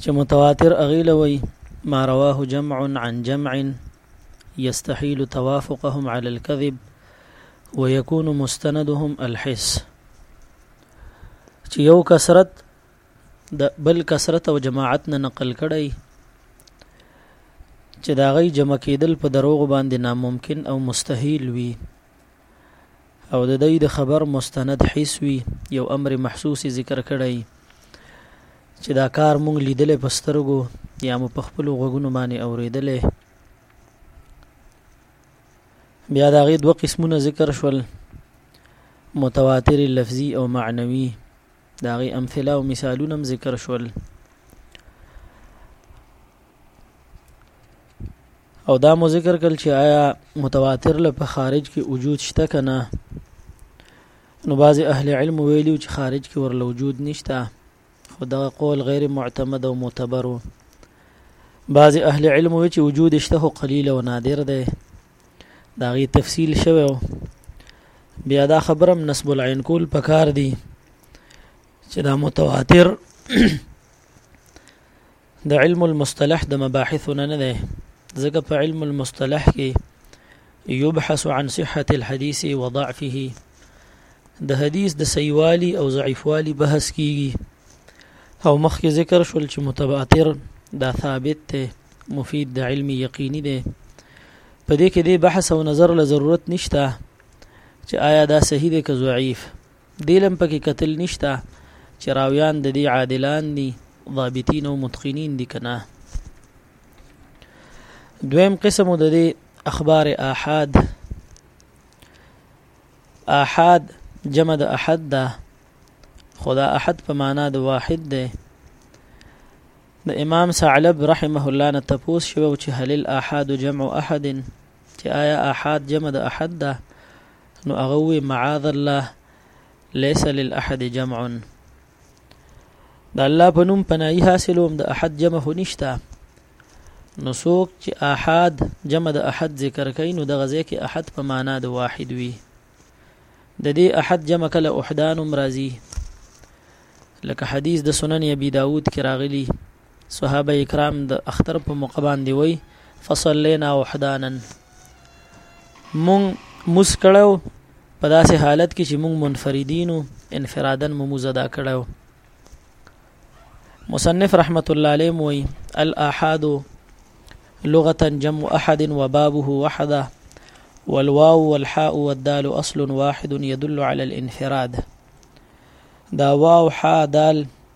چې متواتر اغي لوي ما رواه جمع عن جمع يستحيل توافقهم على الكذب ويكون مستندهم الحس چې یو کثرت د بل کثرت او جماعت نه نقل کړي چې دا غي جمع کېدل په دروغ باندې ناممکن او مستحيل وي او د دی د خبر مستند حیث وی یو امر محسوس یې ذکر کړی چې دا کار مونږ لیدلی په سترګو یا مو په خپلو غوږونو باندې اورېدلی بیا د هغې دوه قسمونه ذکر شول متواتر لفظي او معنوي د هغې امثله او مثالونه هم ذکر شول او دا مو ذکر کړل چې آیا متواتر له په خارج کې وجود شته کنه نو بعضی اهل علم ویلي چې خارج کې ورله وجود نشته خو دا قول غیر معتمد او معتبر بعضی اهل علم وی چې وجود شته خو قلیل او نادر دی دا غي تفصیل شوی بیا دا خبرم نسب العين کول پکار دی چې دا متواتر د علم المصطلح د مباحثو نه نه دی ځکه په علم المصطلح کې يبحث عن صحة الحديث وضعفه د حدیث د صحیحوالي او ضعیفوالي بحث کیږي او مخکې ذکر شول چې متواتر دا ثابت ته مفید د علم یقیني دی په دې کې د بحث او نظر له ضرورت نشته چې آیا دا صحیح دی که ضعیف دیلم پکې کتل نشته چې راویان د دې عادلان دي ضابطین او متقینین دي کنه دویم قسم د دې اخبار احاد احاد جمع د احد ده خدا احد په معنا د واحد ده د امام ثعلب رحمه الله نه تپوس شوی چې هل الاحاد جمع احد چې آیا احاد جمع د احد ده نو هغه ووی معاذ الله ليس للاحد جمع د الله په نوم پناهي حاصلوم د احد جمع خو نشته نو څوک چې احد جمع د احد ذکر کوي نو دغه ځای کې احد په معنا د واحد وي د دې احد جمع کله احدان مرضی لکه حدیث د سنن ابي داود کې راغلی صحابه کرام د اختر په موقع باندې وای فصلینا وحدانا مون موس کړو په داسې حالت کې چې مونږ منفردینو انفرادن مو موزه دا کړو مصنف رحمت الله علیه موي الاحاد لغه جمع احد وبابه وحده والواو والحاء والدال اصل واحد يدل على الانفراد دا واو حا دال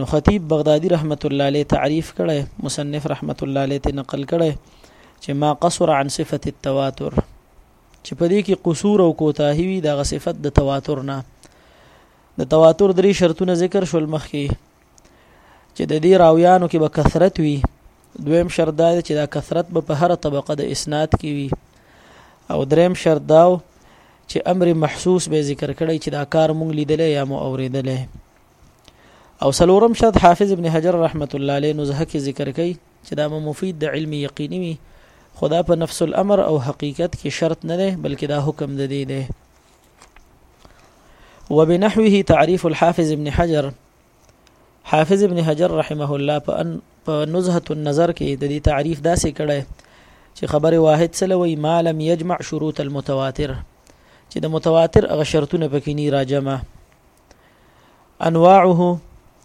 نو خطیب بغدادي رحمت الله علیه تعریف کړي مصنف رحمت الله علیه ته نقل کړي چې ما قصر عن صفه التواتر چې په دې کې قصور او کوتاهی وي دغه صفت د تواتر نه د تواتر درې شرطونه ذکر شول مخکې چې د دې راویانو کې به کثرت وي دویم شرط دا چې دا کثرت به په هر طبقه د اسناد کې وي او دریم شرط دا چې امر محسوس به ذکر کړی چې دا کار مونږ لیدلې یا مو اورېدلې او سلورم شرط حافظ ابن حجر رحمت الله علیه نزهه کې ذکر کړي چې دا مفید د علم یقیني وي خدا په نفس الامر او حقیقت کې شرط نه دی بلکې دا حکم د دی دی وبنحوه تعریف الحافظ ابن حجر حافظ ابن حجر رحمه الله په ان په نزهه النظر کې د دې تعریف داسې کړي چې خبره واحد سلوي ما لم يجمع شروط المتواتر چې د متواتر هغه شرطونه پکې نه راجمه انواعه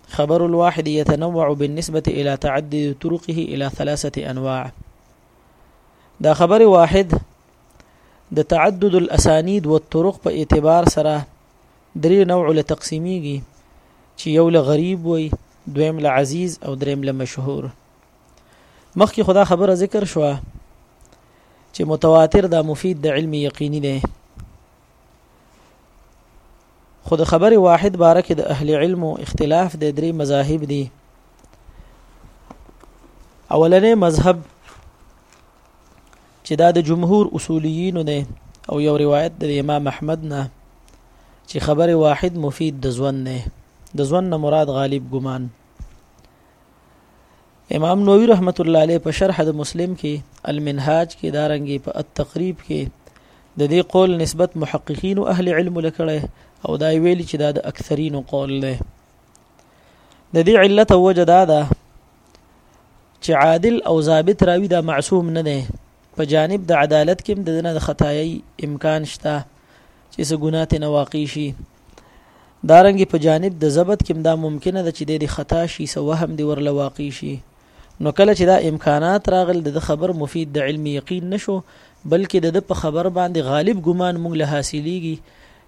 خبر الواحد يتنوع بالنسبة إلى تعدد طرقه إلى ثلاثة أنواع دا خبر واحد د تعدد الاسانید و الطرق په اعتبار سره درې نوع له تقسیمیږي چې یو له غریب وي دویم له عزیز او دریم له مشهور مخکې خدا خبره ذکر شو چې متواتر دا مفید د علم یقیني دی خو د خبر واحد باره کې د اهل علم اختلاف د درې مذاهب دي اولنې مذهب چې دا د جمهور اصوليين نه او یو روایت د امام احمد نه چې خبر واحد مفید د ځوان نه د ځوان نه مراد غالب ګمان امام نووي رحمت الله علیه په شرح د مسلم کې المنهاج کې دارنګي په التقریب کې د دې قول نسبت محققین او اهل علم لکړه او دا ویل چې دا د اکثرینو قول دی د دې علت او وجه دا ده چې عادل او ضابط راوی دا معصوم نه دی په جانب د عدالت کې د نه د خدای امکان شته چې څه ګناه ته واقع شي دارنګ په جانب د ضبط کې دا ممکنه ده چې د خطا شي سو وهم دی ورله واقع شي نو کله چې دا امکانات راغل د خبر مفید د علم یقین نشو بلکې د په خبر باندې غالب ګمان مونږ له حاصلېږي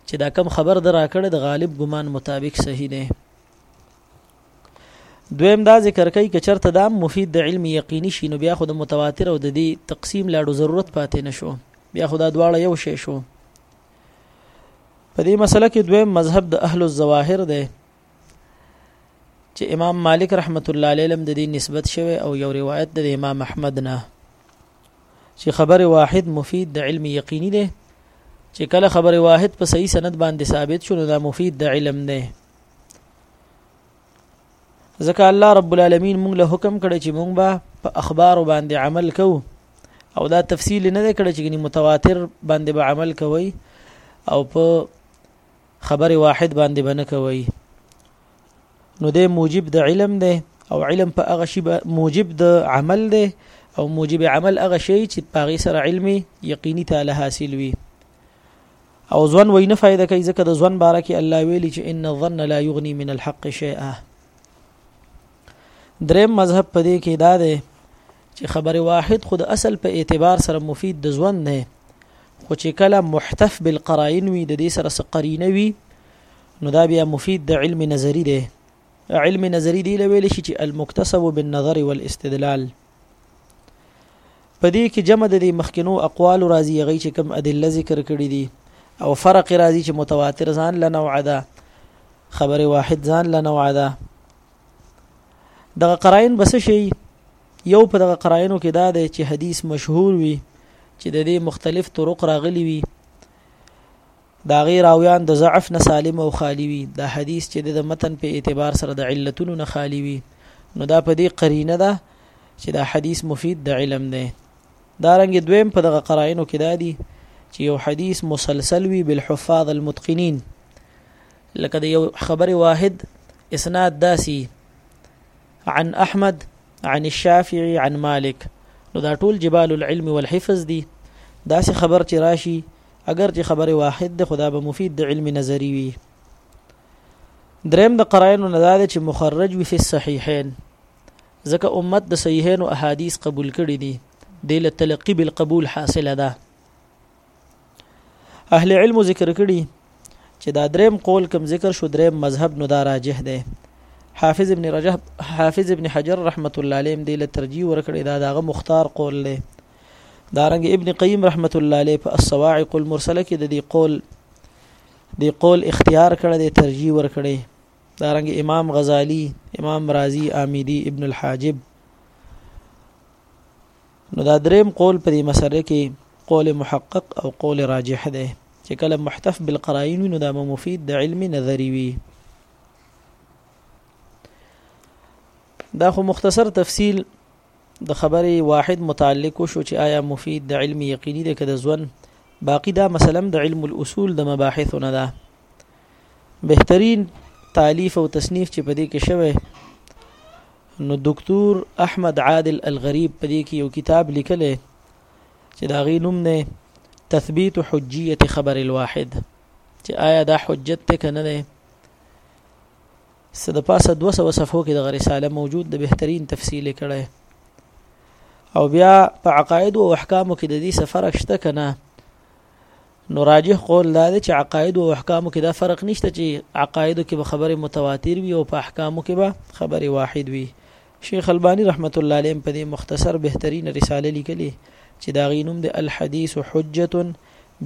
چې دا کم خبر در راکړه د غالب ګمان مطابق صحیح دی دویم دا ذکر کوي چې چرته دا مفید د علم یقیني شي نو بیا خو د متواتر او د دې تقسیم لاړو ضرورت پاتې نشو بیا خو دا دواړه یو شی شو په دې مسله کې دویم مذهب د اهل الظواهر دی چې امام مالک رحمت الله علیه لم د دې نسبت شوی او یو روایت د امام احمد نه چې خبر واحد مفید د علم یقیني دی چې کله خبر واحد په صحیح سند باندې ثابت شونه دا مفید د علم دی ځکه الله رب العالمین موږ له حکم کړی چې موږ به په اخبار باندې عمل کوو او دا تفصیل نه دی کړی چې ګني متواتر باندې به عمل کوي او په خبر واحد باندې بنه کوي نو د موجب د علم دی او علم په هغه شی موجب د عمل دی او موجب عمل هغه شی چې په غي سره علمي یقیني تعالی حاصل وي او ځوان وای نه فائدہ کوي ځکه د ځوان باره کې الله ویلي چې ان الظن لا یغنی من الحق شیئا دریم مذهب په دې کې دا دی چې خبره واحد خود اصل په اعتبار سره مفید د ځوان نه خو چې کله محتف بالقرائن وي د دې سره سقرینه وي نو دا بیا مفید د علم نظری دی علم نظری دی لویل شي چې المکتسب بالنظر والاستدلال په دې کې جمع د دې مخکینو اقوال راځي هغه چې کوم ادله ذکر کړی دي او فرق راځي چې متواتر ځان له نوع ده خبره واحد ځان له نوع ده دغه قرائن بس شي یو په دغه قرائنو کې دا دی چې حدیث مشهور وي چې د دې مختلف طرق راغلي وي دا غیر راویان د ضعف نه سالم او خالی وي دا حدیث چې د متن په اعتبار سره د علتونو نه خالی وي نو دا په دې قرینه ده چې دا حدیث مفید د علم دی دا رنګ دویم په دغه قرائنو کې دا دي چې یو حدیث مسلسل وي بالحفاظ المتقنین لکه د یو خبر واحد اسناد داسي عن احمد عن الشافعي عن مالک نو دا ټول جبال العلم والحفظ دي داسې خبر چې راشي اګر چې خبره واحد ده خدا به مفید د علم نظری وي دریم د قرائنو نه ده چې مخرج وي فی الصحیحین ځکه امت د صحیحین او احادیث قبول کړي دي د له تلقی بالقبول حاصله ده اهل علم ذکر کړي چې دا دریم قول کم ذکر شو دریم مذهب نو دا راجح ده حافظ ابن رجب حافظ ابن حجر رحمت الله علیه دی له ترجیح ورکړی دا دغه مختار قول دی دا رنګ ابن قیم رحمت الله علیه په الصواعق المرسله کې د دې قول د قول اختیار کړی د ترجیح ور کړی دا رنګ امام غزالی امام رازی آمیدی ابن الحاجب نو دا دریم قول په دې مسره کې قول محقق او قول راجح دی چې کله محتف بالقرائن نو دا مفید د علم نظری وي دا خو مختصر تفصیل د خبرې واحد متعلق شو چې آیا مفید د علم یقیني دی که د ځوان باقی دا مثلا د علم الاصول د مباحثو نه ده بهترین تالیف او تصنیف چې په دې کې شوی نو دکتور احمد عادل الغریب په دې کې یو کتاب لیکلی چې دا غي نوم نه تثبیت حجیه خبر الواحد چې آیا دا حجت ته کنه نه څه د پاسه دوه سوه صفحو کې دغه رساله موجود د بهترین تفصیل یې کړی او بیا په عقاید او احکامو کې د دې څه فرق شته که نه نو راجح قول دا دی چې عقاید او احکامو کې دا فرق نشته چې عقایدو کې به خبرې متواتر وي او په احکامو کې به خبرې واحد وي شیخ البانی رحمت الله علیه په دې مختصر بهترین رساله لیکلې چې دا غي نوم د الحديث حجه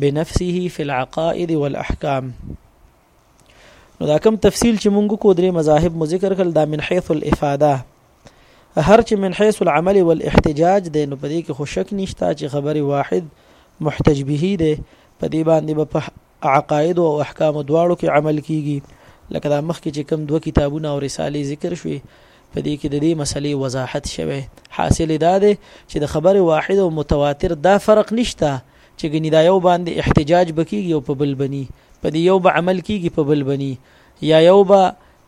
بنفسه في العقائد والاحکام نو دا کوم تفصیل چې مونږ کو درې مذاهب مو ذکر کړل دا من حيث الافاده هر چې من حيث العمل والاحتجاج دی نو پدې کې خو شک نشته چې خبري واحد محتج به دی پدې باندې به په عقاید او احکام دواړو کې عمل کیږي لکه دا مخکې چې کوم دوه کتابونه او رسالې ذکر شوي په دې کې د دې مسلې وضاحت شوه حاصل دا دی چې د خبر واحد او متواتر دا فرق نشته چې ګنی دا یو باندې احتجاج بکیږي او په بل بني په دې یو به عمل کیږي په بل بني یا یو به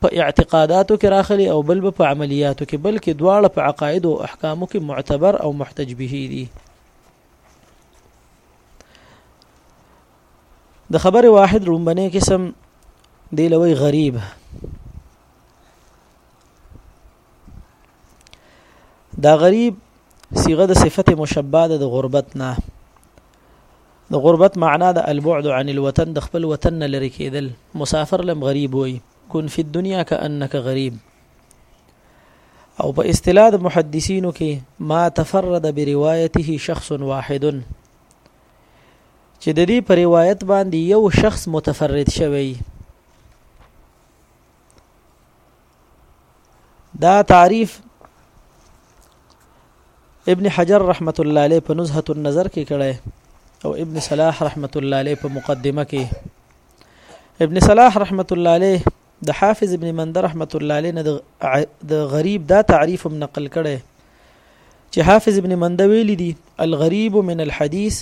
په اعتقاداتو کې راخلي او بل په عملیاتو کې بلکې دواړه په عقاید او احکامو کې معتبر او محتج به دي د خبر واحد رومبنه قسم دی لوی غریب دا غریب صيغه د صفت مشبعه د غربت نه د غربت معنا د البعد عن الوطن د خپل وطن نه لري کېدل مسافر لم غریب وي كن في الدنيا كأنك غريب او په اصطلاح د محدثینو کې ما تفرد بروايته شخص واحد چې د دې پر روایت باندې یو شخص متفرد شوی دا تعریف ابن حجر رحمت الله علیه په نزهه النظر کې کړی او ابن صلاح رحمت الله علیه په مقدمه کې ابن صلاح رحمت الله علیه د حافظ ابن مندر رحمت الله علیه نه د غریب دا تعریف هم نقل کړي چې حافظ ابن مندوی لیدي الغریب من الحديث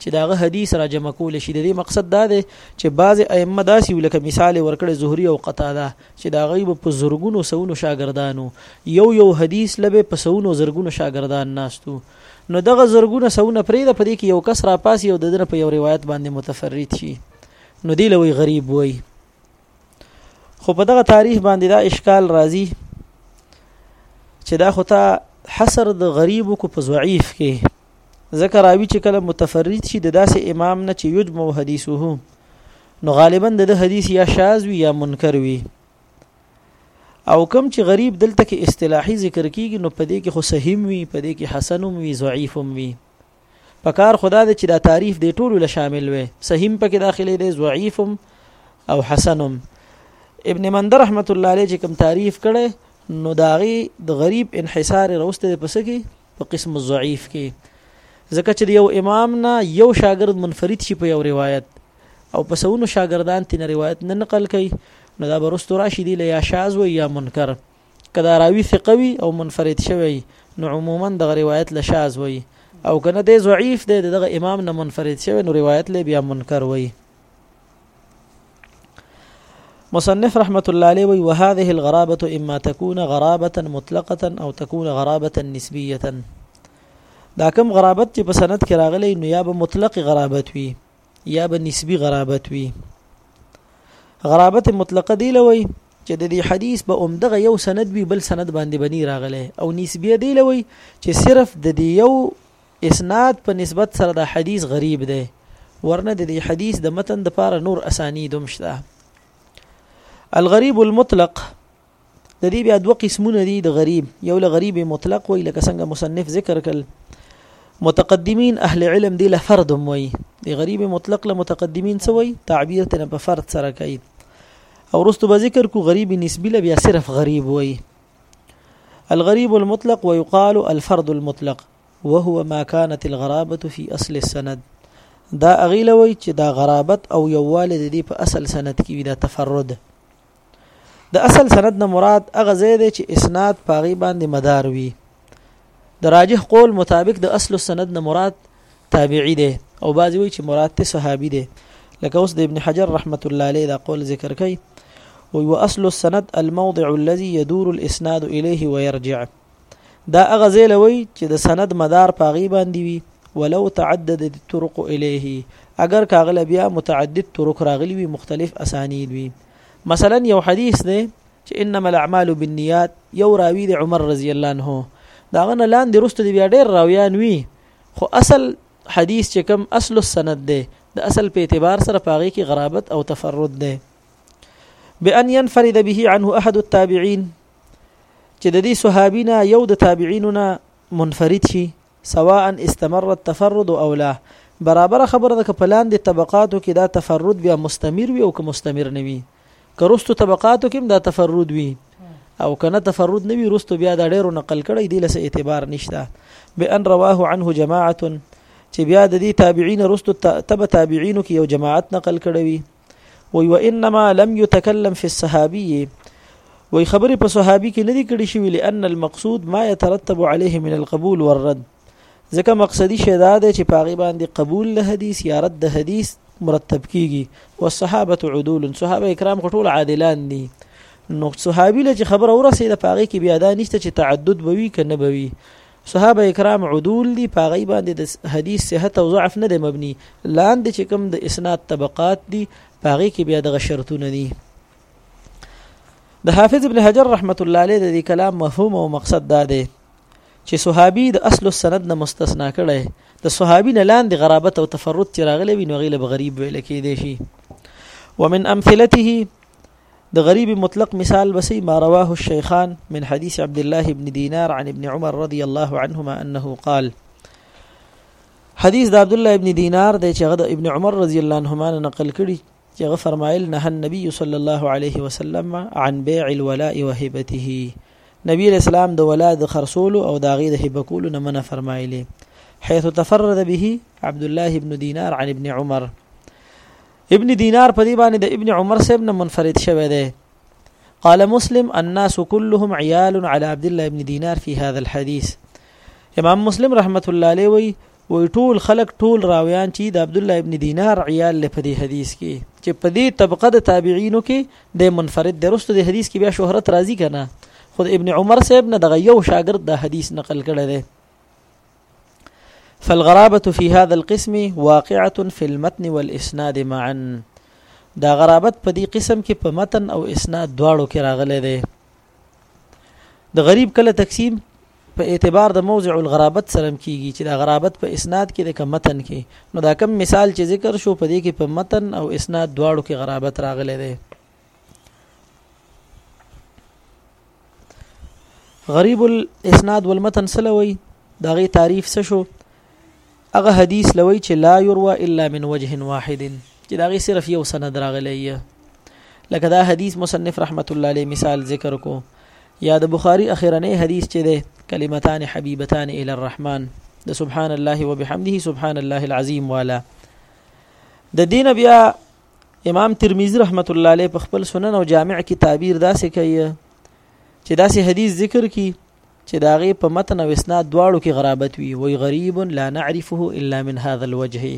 چې داغه حدیث را جمع کول شي د دې مقصد دا دی چې بعض ائمه داسې ولکه مثال ورکړي زهري او قتاده چې دا غیب په زورګونو سونو شاګردانو یو یو حدیث لبه په سونو زورګونو شاګردان ناستو نو دغه زورګونه سونه پرې د پدې کې یو کس را پاسي او ددنه په یو روایت باندې متفرد شي نو دی لوی غریب وای خو په دغه تاریخ باندې دا اشکال راځي چې دا خو ته حصر د غریبو کو په ضعیف کې ذکر راوي چې کله متفرد شي د داسې امام نه چې یجمع حدیثه نو غالبا د حدیث یا شاذ وي یا منکر وي او کم چې غریب دلته کې اصطلاحي ذکر کیږي نو پدې کې خو صحیح وي پدې کې حسن وي ضعیف وي پکار خدا دې چې دا تعریف دې ټول له شامل وي صحیح پکې داخلي دي ضعیف او حسن ابن مندر رحمت الله علیه چې کوم تعریف کړي نو داغي د غریب انحصار روسته پس کې په قسم ضعیف کې ځکه چې یو امام نه یو شاګرد منفرد شي په یو روایت او په سونو شاګردان تین روایت نه نقل کوي نو دا برستو راشي دی له یا شاذ و یا منکر که دا راوی ثقه وي او منفرد شوی نو عموما دغه روایت له شاذ وي او کنه دی ضعیف دی دغه امام نه منفرد شوی نو روایت له بیا منکر وي مصنف رحمة الله عليه وي وهذه الغرابة إما تكون غرابة مطلقة أو تكون غرابة نسبية دا کوم غرابت چې په سند کې راغلی نو یا به مطلق غرابت وي یا به نسبی غرابت وي غرابت مطلقه دی لوي چې د دې حدیث به اومدغه یو سند وي بل سند باندې بنی راغله او نسبیه دی لوي چې صرف د دې یو اسناد په نسبت سره د حدیث غریب دی ورنه د دې حدیث د متن د پاره نور اسانید هم شته الغریب المطلق د دې بیا دوه قسمونه دي د غریب یو له غریب مطلق وي لکه څنګه مصنف ذکر کړل متقدمین اهل علم دی له فرد هم وي د غریب مطلق له متقدمین څه وي تعبیر تنه په فرد سره کوي او رستو به ذکر کو غریب نسبی له بیا صرف غریب وي الغريب المطلق ويقال الفرد المطلق وهو ما كانت الغرابه في اصل السند دا اغیلوي چې دا غرابت او یواله د دې په اصل سند کې دا تفرد د اصل سند نه مراد هغه ځای دی چې اسناد پاغي باندې مدار وي د راجح قول مطابق د اصل سند نه مراد تابعی دی او بعضی وی چې مراد ته صحابي دی لکه اوس د ابن حجر رحمت الله علیه دا قول ذکر کوي وي واصل السند الموضع الذي يدور الاسناد اليه ويرجع دا هغه ځای لوي چې د سند مدار پاغي باندې وي ولو تعددت الطرق الیه اگر کاغله بیا متعدد طرق راغلي وي مختلف اسانید وي مثلا یو حدیث دی چې انما الاعمال بالنیات یو راوی دی عمر رضی الله عنه دا غنه لاندې رسته دی بیا ډیر راویان وي خو اصل حدیث چې کوم اصل السند دی د اصل په اعتبار سره پاغي کې غرابت او تفرد دی بأن ينفرد به عنه أحد التابعين چې د دې صحابي نه یو د تابعینو نه منفرد شي سواء استمر التفرد او لا برابر خبره ده که په لاندې طبقاتو کې دا تفرد بیا مستمر وي او که مستمر نه وي که رستو طبقاتو کې دا تفرد وي او کنه تفرد نه وي رستو بیا دا ډیرو نقل کړي دی لسه اعتبار نشته بان رواه عنه جماعه چې بیا د دې تابعین رستو تبع تابعینو کې یو جماعت نقل کړي وی وانما لم يتكلم في الصحابي وی خبرې په صحابي کې نه دي کړې شوې لأن المقصود ما يترتب عليه من القبول والرد ځکه مقصدی شی دا دی چې پاغي باندې قبول له حدیث یا رد د حدیث مرتب کیږي والصحابه عدول صحابه کرام ټول عادلان دي نو صحابي له خبره ورسېده پاغي کې بیا دا نشته چې تعدد بوي کنه بوي صحابه کرام عدول دي په غي باندې د حدیث صحت او ضعف نه دی مبني لاندې چې کوم د اسناد طبقات دي په غي کې بیا دغه شرطونه دي د حافظ ابن حجر رحمت الله علیه د دې کلام مفهوم او مقصد دا دی چې صحابي د اصل السند نه مستثنا کړي د صحابي نه لاندې غرابت او تفرد چې راغلي وي نو غیله غریب ویل کېدی شي ومن امثلته د غریب مطلق مثال بسی ما رواه الشيخان من حديث عبد الله بن دينار عن ابن عمر رضي الله عنهما انه قال حدیث د عبد الله ابن دینار دی چې هغه د ابن عمر رضی الله عنهما نقل کړي چې هغه فرمایل نه النبي صلی الله علیه وسلم عن بيع الولاء وهبته نبی اسلام د ولا د خرصولو او د غي د هبه کولو نه منه فرمایلی حيث تفرد به عبد الله ابن دينار عن ابن عمر ابن دینار په دې باندې د ابن عمر صاحب نه منفرد شوی دی قال مسلم الناس كلهم عيال على عبد الله بن دينار في هذا الحديث امام مسلم رحمت الله علیه وی وی ټول خلق ټول راویان چې د عبد الله ابن دینار عیال له په دې حدیث کې چې په دې طبقه د تابعینو کې د منفرد درسته د حدیث کې بیا شهرت راضی کنه خود ابن عمر صاحب نه دغه یو شاګرد د حدیث نقل کړی دی فالغرابه في هذا القسم واقعه في المتن والاسناد معا دا غرابت په دې قسم کې په متن او اسناد دواړو کې راغلي دی د غریب کله تقسیم په اعتبار د موضع الغرابت سره کیږي چې د غرابت په اسناد کې د کمتن کې نو دا کم مثال چې ذکر شو په دې کې په متن او اسناد دواړو کې غرابت راغلی دی غریب الاسناد والمتن سلوي دا غي تعریف څه شو هغه حدیث لوي چې لا يروى الا من وجه واحد چې دا غي صرف یو سند راغلی لکه دا حدیث مصنف رحمت الله علیه مثال ذکر کو یا د بخاری اخیرنی حدیث چې ده کلمتان حبیبتان الی الرحمن د سبحان الله وبحمده سبحان الله العظیم والا د دین بیا امام ترمذی رحمت الله علیه په خپل سنن او جامع کې تعبیر داسې کوي چې داسې حدیث ذکر کی چې داغه په متن او اسناد دواړو کې غرابت وي وای غریب لا نعرفه الا من هذا الوجه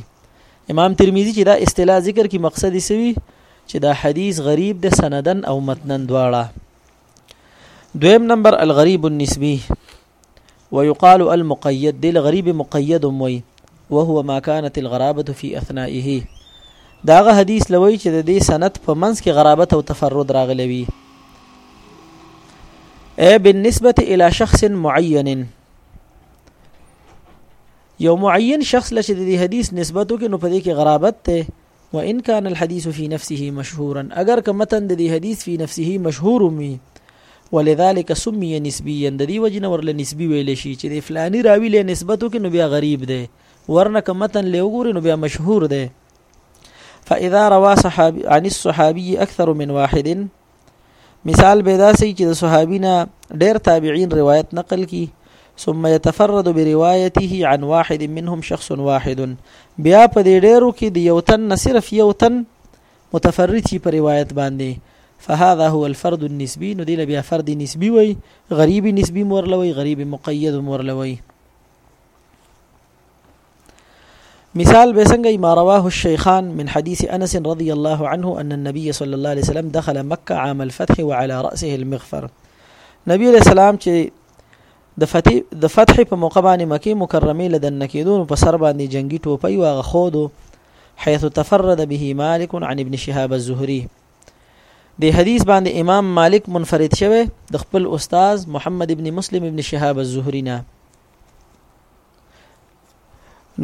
امام ترمذی چې دا اصطلاح ذکر کی مقصد یې سوي چې دا حدیث غریب د سندن او متنن دواړه دویم نمبر الغریب النسبی ويقال المقيد دل غريب مقيد موي وهو ما كانت الغرابة في اثنائه داغه حدیث لوي چې د دې سند په منځ کې غرابت او تفرد راغلی وي اي بالنسبه الى شخص معين یو معین شخص لشه د دې حدیث نسبتو کې نو په دې کې غرابت ته وان كان الحديث في نفسه مشهورا اگر که متن د دې حدیث فی نفسه مشهور وي ولذلك سمي نسبيا د دې وجنه ورله نسبی ویل شي چې د فلانی راوی له نسبتو کې نو بیا غریب دی ورنه که متن له وګوري نو بیا مشهور دی فاذا روى صحابي عن الصحابي اكثر من واحد مثال به داسې چې د صحابي نه ډېر تابعین روایت نقل کی ثم يتفرد بروايته عن واحد منهم شخص واحد بیا په دې ډېرو کې د یو تن نه صرف یو تن متفرد شي په روایت باندې فهذا هو الفرد النسبي نو دی بیا فرد نسبي وي غریب نسبي مورلوي غریب مقید مورلوي مثال به څنګه ما رواه الشيخان من حديث انس رضي الله عنه ان النبي صلى الله عليه وسلم دخل مكه عام الفتح وعلى راسه المغفر نبی عليه السلام چې د فتح د فتح په موقع باندې مکه مکرمه لدن نکیدو په سر باندې جنگي ټوپۍ واغ خودو حيث تفرد به مالك عن ابن شهاب الزهري د حدیث باندې امام مالک منفرد شوه د خپل استاد محمد ابن مسلم ابن شهاب الزهري نه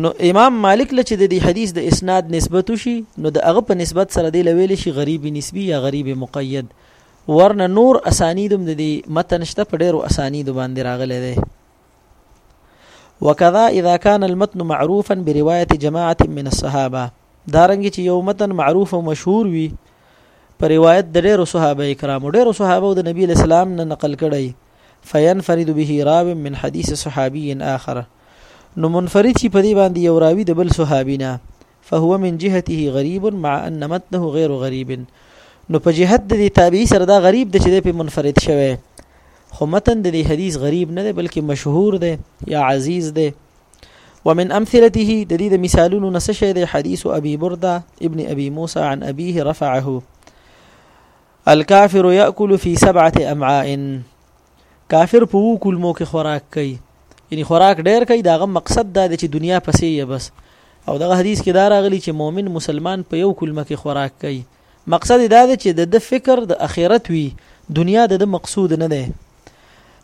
نو امام مالک لچ د دې حدیث د اسناد نسبت شي نو د هغه په نسبت سره دی لویل شي غریب نسبی یا غریب مقید ورنه نور اسانیدم د دې متن شته په ډیرو اسانید باندې راغلی دی وکذا اذا كان المتن معروفا بروايه جماعه من الصحابه دارنګ چې یو متن معروف او مشهور وي په روایت د ډیرو صحابه کرامو ډیرو صحابه د نبی اسلام نه نقل کړي فینفرد به راو من حدیث صحابی آخر نو منفرد شي په دې باندې یو راوی د بل صحابي نه فهو من جهته غریب مع ان متنه غیر غریب نو په جهت د تابعی سره دا غریب د چې په منفرد شوی خو متن د دې حدیث غریب نه دی بلکې مشهور دی یا عزیز دی ومن امثلته د دې د مثالونو نس شه د حدیث ابي برده ابن ابي موسى عن ابيه رفعه الکافر یاکل فی سبعه امعاء کافر په وو کلمو کې خوراک کوي یعنی خوراک ډیر کوي داغه مقصد دا دی چې دنیا پسې یې بس او دغه حدیث کې دا راغلی چې مؤمن مسلمان په یو کلمه کې خوراک کوي مقصد دا دی چې د فکر د اخرت وی دنیا د مقصود نه ده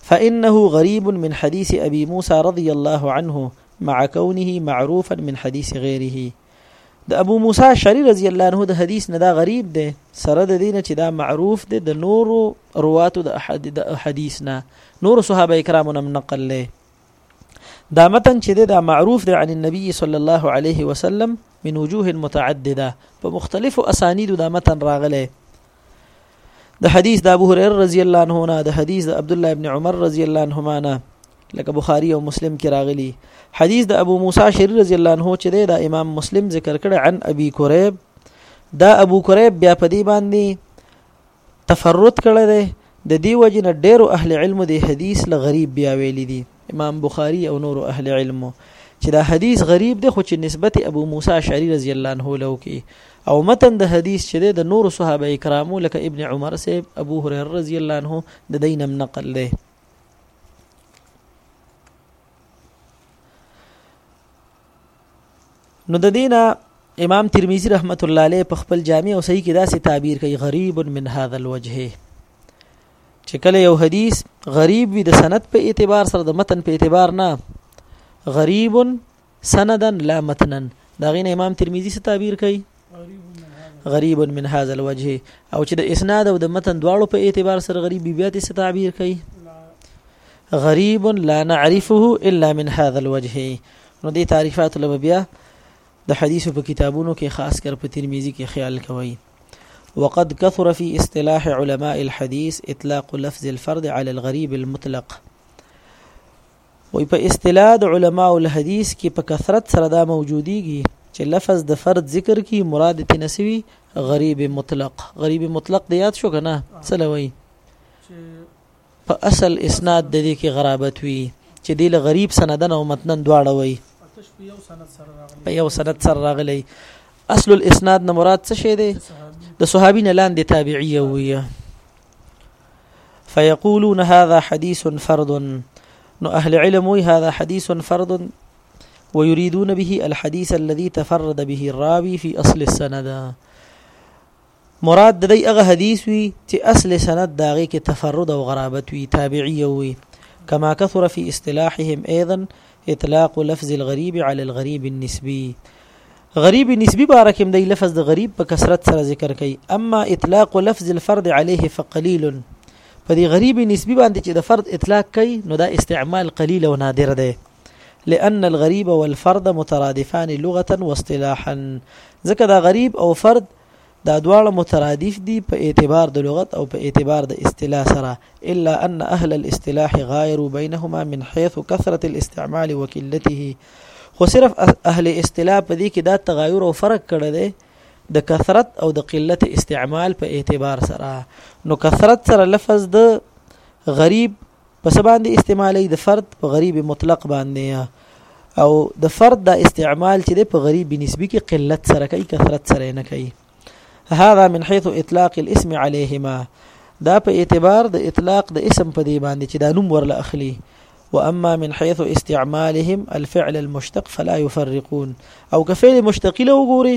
فإنه غريب من حديث أبي موسى رضي الله عنه مع كونه معروفا من حديث غيره د ابو موسی شری رضی الله عنه د حدیث نه دا غریب دی سره د دینه چې دا معروف دی د نورو رواتو د احد د حدیث نه نور صحابه کرامو نم نقل له دا متن چې دا معروف دی عن النبي صلی الله علیه وسلم من وجوه متعدده په مختلفو اسانید دا متن راغله د حدیث د ابو هريره رضی الله عنه نه د حدیث د عبد الله ابن عمر رضی الله عنهما نه لکه بخاری او مسلم کې راغلی حدیث د ابو موسی شری رضی الله عنه چې د امام مسلم ذکر کړی عن ابي کريب دا ابو کريب بیا په دې باندې تفرد کړی دی د دې وجنه ډیرو اهل علم د حدیث له غریب بیا ویل دي امام بخاری او نور اهل علم چې دا حدیث غریب دی خو چې نسبت ابو موسی اشعری رضی الله عنه له کې او متن د حدیث چې د نور صحابه کرامو لکه ابن عمر سه ابو هريره رضی الله عنه د دینم نقل دی نو د دینه امام ترمذی رحمت الله علیه په خپل جامع او صحیح کې داسې تعبیر کوي غریب من هذا الوجه چې کله یو حدیث غریب وي د سند په اعتبار سره د متن په اعتبار نه غریب سندا لا متنا دا غین امام ترمذی څه تعبیر کوي غریب من هذا الوجه او چې د اسناد او د متن دواړو په اعتبار سره غریب بیا څه تعبیر کوي غریب لا نعرفه الا من هذا الوجه نو دې تعریفات له بیا د حدیثو په کتابونو کې خاص کر په ترمذی کې خیال کوي وقد كثر في اصطلاح علماء الحديث اطلاق لفظ الفرد على الغريب المطلق وي په اصطلاح د علماء الحديث کې په کثرت سره دا موجوديږي چې لفظ د فرد ذکر کی مراد تی نسوي غریب مطلق غریب مطلق د یاد شو کنه سلوي په اصل اسناد د دې کې غرابت وي چې دی له غریب سندن او متنن دواړه وي په یو سند سره راغلی اصل الاسناد نه مراد څه شی دی د صحابي نه لاندې تابعیه وي فيقولون هذا حديث فرض نو اهل علم وي هذا حديث فرض ويريدون به الحديث الذي تفرد به الراوي في اصل السند مراد د دی هغه حدیث وی چې اصل سند داغه کې تفرد او غرابت وی تابعی وی كما كثر في اصطلاحهم ايضا اطلاق لفظ الغريب على الغريب النسبي غریب نسبی باره کې د لفظ د غریب په کثرت سره ذکر کوي اما اطلاق لفظ الفرد عليه فقليل په دې غریب نسبی باندې چې د فرد اطلاق کوي نو دا استعمال قليل او نادر دی لأن الغريب والفرد مترادفان لغة واصطلاحا ځکه دا غریب او فرد دا دواړه مترادف دي په اعتبار د لغت او په اعتبار د اصطلاح سره الا ان اهل الاصطلاح غايروا بينهما من حيث كثره الاستعمال وقلته خو صرف اهل اصطلاح په دې کې دا تغایر او فرق کړی دی د کثرت او د قلت استعمال په اعتبار سره نو کثرت سره لفظ د غریب په څه باندې استعمالي د فرد په غریب مطلق باندې او د فرد د استعمال چې په غریب نسبی کې قلت سره کوي کثرت سره نه کوي هذا من حيث اطلاق الاسم عليهما دا په اعتبار د اطلاق د اسم په دی باندې چې دا نوم ورله اخلي واما من حيث استعمالهم الفعل المشتق فلا يفرقون او کفعل مشتق له وګوري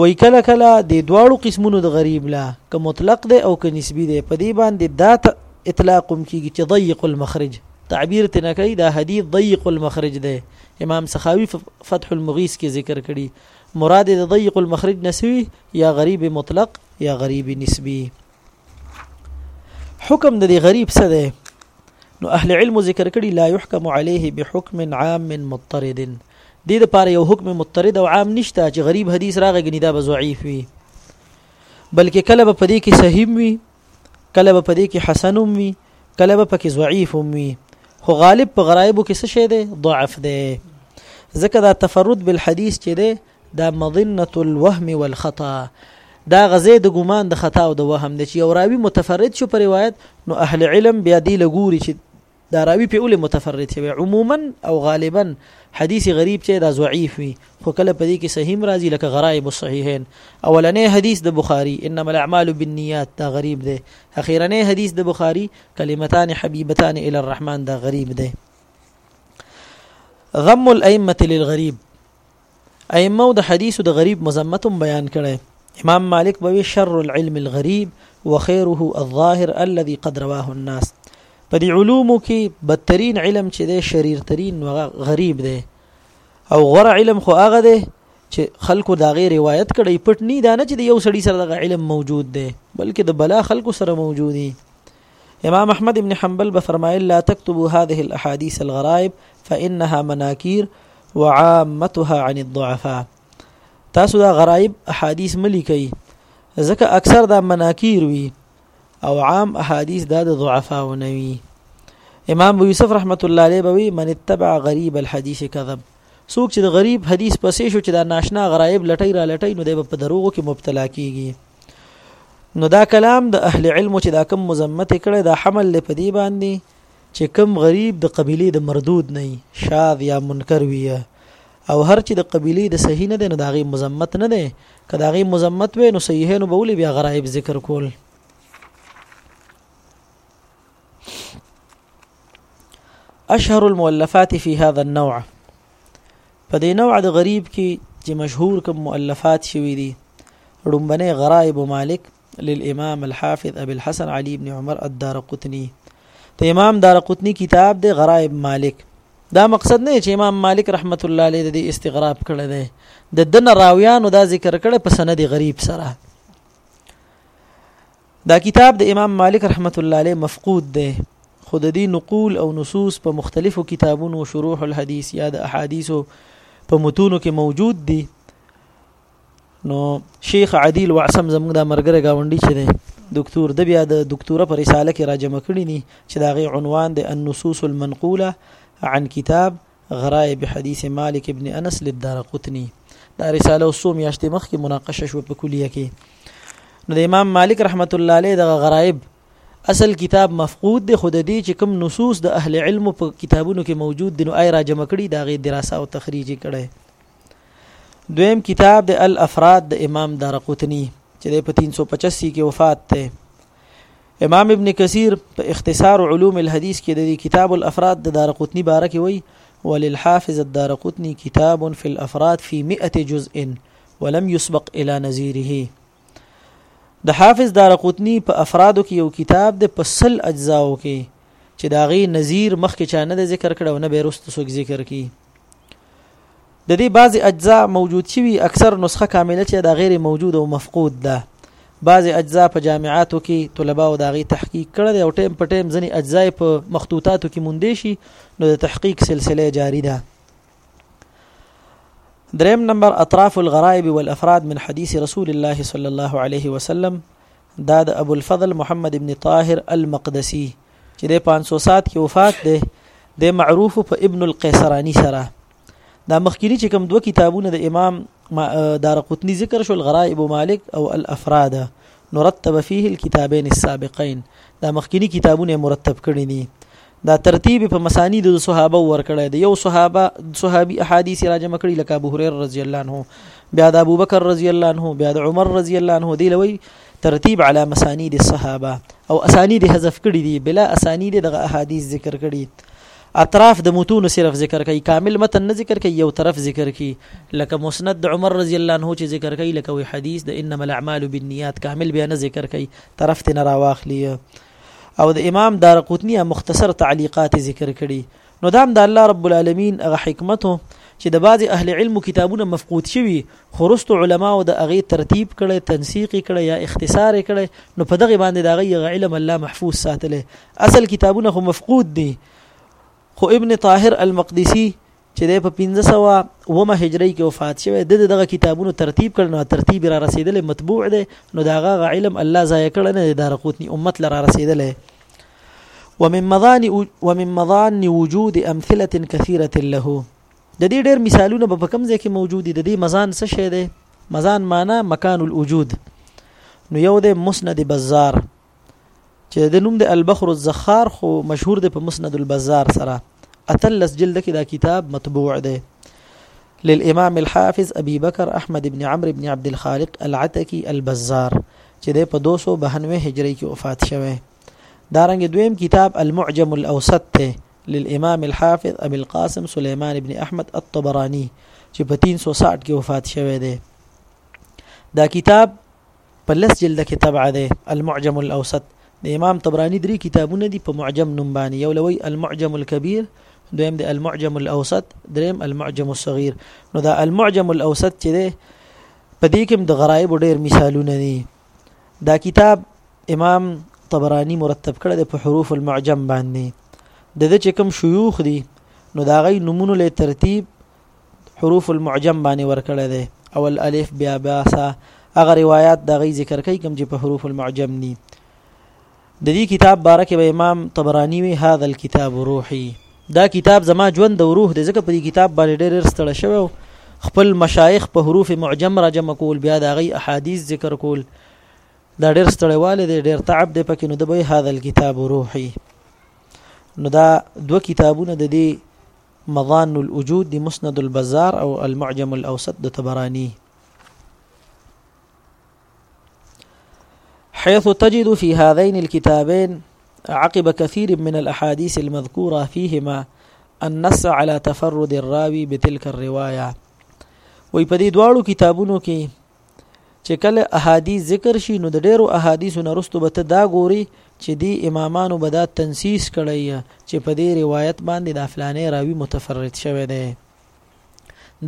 وای کله کله د دواړو قسمونو د غریب لا که مطلق دی او که نسبی دی په دې باندې دا اطلاق هم کیږي چې ضيق المخرج تعبیر تنه کوي دا حدیث ضيق المخرج دی امام سخاوي فتح المغیث کې ذکر کړي مراد د ضيق المخرج نسوي یا غریب مطلق یا غریب نسبی حکم د دې غریب څه دی نو اهل علم ذکر کړي لا يحكم عليه بحكم عام مضطرد دې لپاره یو حکم مضطرد او عام نشته چې غریب حدیث راغی غنی دا به ضعیف وي بلکې کله به پدې کې صحیح وي کله به پدې کې حسن وي کله به پکې ضعیف وي خو غالب په غرایبو کې څه شی دی ضعف دی ځکه دا تفرد بالحدیث چې دی دا مظنه الوهم والخطا دا غزه د ګمان د خطا او د وهم دی چې یو راوی متفرد شو په روایت نو اهل علم بیا دی لګوري چې دا راوی په اوله متفرد شوی عموما او غالبا حدیث غریب چې دا ضعیف وي خو کله په دې کې صحیح راځي لکه غرائب الصحیحین اولنې حدیث د بخاری انما الاعمال بالنیات دا غریب دی اخیرنې حدیث د بخاری کلمتان حبیبتان الی الرحمن دا غریب دی غم الائمه للغریب ائمه د حدیث د غریب مذمت بیان کړي امام مالک بوي شر العلم الغریب وخيره الظاهر الذي قد رواه الناس په دې علومو کې بدترین علم چې دی شریر ترین غریب دی او غره علم خو هغه دی چې خلکو دا غي روایت کړي پټ نه دا نه چې یو سړی سره دغه علم موجود دی بلکې د بلا خلکو سره موجودي امام احمد ابن حنبل به فرمایل لا تكتبوا هذه الاحاديث الغرائب فانها مناكير وعامتها عن الضعفاء تاسو دا غرائب احاديث ملي کوي ځکه اکثر دا مناکیر وي او عام احاديث دا د ضعفاء ونوي امام ابو یوسف رحمت الله علیه بوي من اتبع غریب الحديث كذب څوک چې د غریب حدیث پسې شو چې دا ناشنا غرایب لټۍ را لټۍ نو دی په دروغو کې مبتلا کیږي نو دا کلام د اهل علم چې دا کم مزمت کړي دا حمل له پدی باندې چې کم غریب د قبيله د مردود نه شاذ یا منکر وي او هر چې د قبيله د صحیح نه دی نو داغي مزمت نه دی کداغي مزمت وي نو صحیح نو بولی بیا غرایب ذکر کول أشهر المؤلفات في هذا النوع په دې نوع د غریب کې چې مشهور کوم مؤلفات شوي دي ړومبنه غرائب مالک للامام الحافظ ابي الحسن علي بن عمر الدارقطني د امام دارقطني کتاب د غرائب مالک دا مقصد نه چې امام مالک رحمت الله علیه د استغراب کړی دی د دن راویانو دا ذکر کړی په سند غریب سره دا کتاب د امام مالک رحمت الله علیه مفقود دی خو د دې نقول او نصوص په مختلفو کتابونو شروح الحديث یا د احادیثو په متونو کې موجود دي نو شیخ عادل وعصم زموږ د مرګره گاونډي چې دی دکتور د بیا د دکتوره پر رساله کې راجمع کړی ني چې دا غي عنوان د النصوص المنقوله عن کتاب غرائب حدیث مالک ابن انس للدارقطنی دا رساله اوس څو میاشتې مخکې مناقشه شوه په کلیه کې نو د امام مالک رحمت الله علیه دغه غرائب اصل کتاب مفقود دی خو د دې چې کوم نصوص د اهل علم په کتابونو کې موجود دي نو آی را جمع کړي دا غي دراسه او تخریج کړي دویم کتاب د الافراد د امام دارقطنی چې په 385 کې وفات ده امام ابن کثیر په اختصار علوم الحديث کې د کتاب الافراد د دارقطنی باره کې وایي وللحافظ الدارقطنی کتاب فی الافراد فی 100 جزء ولم يسبق الى نظیره د حافظ دارقطنی په افرادو کې یو کتاب د پسل اجزاو کې چې داغي نظیر مخکې چا نه ذکر کړو نه بیرست سوک ذکر کی د دې بعضی اجزا موجود شوی اکثر نسخه کامله چې دا غیر موجود او مفقود ده بعضی اجزا په جامعاتو کې طلبه او داغي تحقیق کړل او ټیم په ټیم ځنی اجزا په مخطوطاتو کې موندې شي نو د تحقیق سلسله جاری ده دریم نمبر اطراف الغرائب والافراد من حديث رسول الله صلى الله عليه وسلم دا د ابو الفضل محمد ابن طاهر المقدسي چې د 507 کې وفات ده د معروف په ابن القيسراني سره دا مخکینی چې کوم دوه کتابونه د امام دار قطنی ذکر شو الغرائب مالک او الافراد نرتب فيه الكتابين السابقين دا مخکینی کتابونه مرتب کړی دي دا ترتیب په مسانید د صحابه ورکړی دی یو صحابه صحابي احادیث را جمع کړي لکه ابو هريره رضی الله عنه بیا د ابو بکر رضی الله عنه بیا د عمر رضی الله عنه دی لوی ترتیب علی مسانید الصحابه او اسانید حذف کړي دي بلا اسانید دغه احادیث ذکر کړي اطراف د متونو صرف ذکر کوي کامل متن نه ذکر کوي یو طرف ذکر کوي لکه مسند د عمر رضی الله عنه چې ذکر کوي لکه وی حدیث د انما الاعمال بالنیات کامل بیا نه ذکر کوي طرف ته نه راواخلي او د امام دارقطنی مختصر تعلیقات ذکر کړي نو دام د الله رب العالمین هغه حکمت چې د بعض اهل علم کتابونه مفقود شوي خرست علما او د هغه ترتیب کړي تنسیق کړي یا اختصار کړي نو په دغه باندې دغه علم الله محفوظ ساتلی اصل کتابونه خو مفقود دي خو ابن طاهر المقدسي چې د په 1500 ومه هجری کې وفات شوی د دغه کتابونو ترتیب کړ نو ترتیب را رسیدلې مطبوع دی نو داغه علم الله ضایع کړ نه دار قوتنی امت لرا رسیدلې ومن مضان ومن مضان وجود امثله كثيره له د دې ډېر مثالونه په کوم ځای کې موجود دي د دې مزان څه شی دی مزان معنی مکان الوجود نو یو د مسند بازار چې د نوم د البخر الزخار خو مشهور دی په مسند البزار سره اتلس جلد کې دا کتاب مطبوع دی للامام الحافظ ابي بکر احمد ابن عمرو ابن عبد الخالق العتکی البزار چې د په 292 هجری کې وفات شوه دارنګ دویم کتاب المعجم الاوسط ته للامام الحافظ ابي القاسم سليمان ابن احمد الطبراني چې په 360 کې وفات شوه دی دا کتاب په لس جلده کې طبع دی المعجم الاوسط د امام طبرانی درې کتابونه دي په معجم نوم باندې یو لوی المعجم الكبير دویم د المعجم الاوسط دریم المعجم الصغير نو دا المعجم الاوسط چې دی په دې کې د غرایب ډېر مثالونه دي دا کتاب امام طبرانی مرتب کړی دی په حروف المعجم باندې د دې چې کوم شيوخ دي نو دا غي نمونه له ترتیب حروف المعجم باندې ورکړی دی او الالف بیا بیا سا هغه روایت د غي ذکر کوي کوم چې په حروف المعجم ني د دې کتاب بارکه به امام طبراني وی هاذا الكتاب روحي دا کتاب زما ژوند د روح د ځکه په دې کتاب باندې ډېر ستړی شوی خپل مشایخ په حروف معجم را جمع کول بیا د غي احادیث ذکر کول دا ډېر ستړیواله دی ډېر تعب دی پکې نو د به هاذا الكتاب روحي نو دا دوه کتابونه د دې مضان الوجود د مسند البزار او المعجم الاوسط د تبرانی حيث تجد في هذين الكتابين عقب كثير من الأحاديث المذكورة فيهما النص على تفرد الراوي بتلك الرواية وی په دې دواړو کتابونو کې چې کله احادیث ذکر شي نو د ډیرو احادیثو نه رستو به ته دا ګوري چې دی امامانو به دا تنسیس کړی چې په دې روایت باندې د فلانې راوی متفرد شوی دی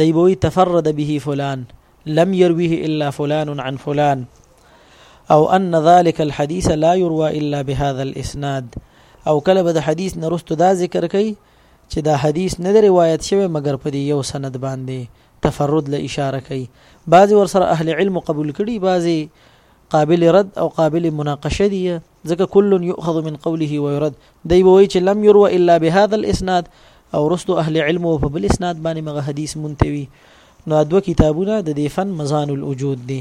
دی بوي تفرد به فلان لم يرويه الا فلان عن فلان او ان ذلك الحديث لا يروى الا بهذا الاسناد او کله به د حدیث نه رستو دا ذکر کوي چې دا حدیث نه د روایت شوی مګر په دې یو سند باندې تفرد له اشاره کوي بعضی ورسره اهل علم قبول کړي بعضی قابل رد او قابل مناقشه دي ځکه کل يؤخذ من قوله ويرد دی به وایي چې لم يروى الا بهذا الاسناد او رستو اهل علم په بل اسناد باندې مغه حدیث مونته وي نو ادو کتابونه د دې فن مزان الوجود دي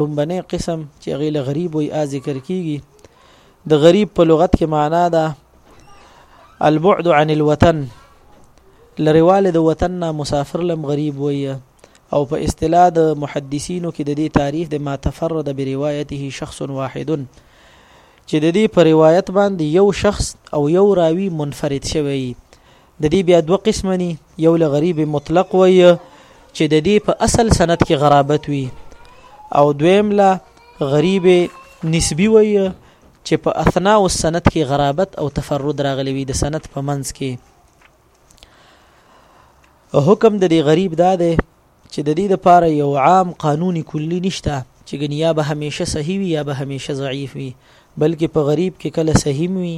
ړومبنی قسم چې هغه له غریب وي ا ذکر کیږي د غریب په لغت کې معنا ده البعد عن الوطن لريواله د وطن نه مسافر لم غریب وي او په اصطلاح د محدثینو کې د دې تعریف د ما تفرد بروايته شخص واحد چې د دې په روایت باندې یو شخص او یو راوی منفرد شوی د دې بیا دوه قسمه دي یو له غریب مطلق وایي چې د دې په اصل سند کې غرابت وي او دویم له غریب نسبی وایي چې په اثناء او سند کې غرابت او تفرد راغلی وي د سند په منځ کې حکم د دې غریب دا دی چې د دې لپاره یو عام قانون کلی نشته چې ګنې یا به همیشه صحیح وي یا به همیشه ضعیف وي بلکې په غریب کې کله صحیح هم وي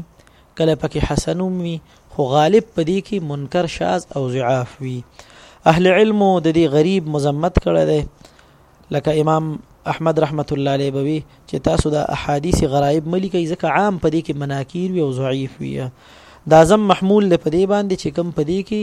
کله پکې حسن هم وي خو غالب په دې کې منکر شاذ او ضعاف وي اهل علم د دې غریب مذمت کړی دی لکه امام احمد رحمت الله علیه بوي چې تاسو د احادیث غرایب ملي کوي ځکه عام په دې کې مناکیر وي او ضعیف وي دا زم محمول له پدې باندې چې کم پدې کې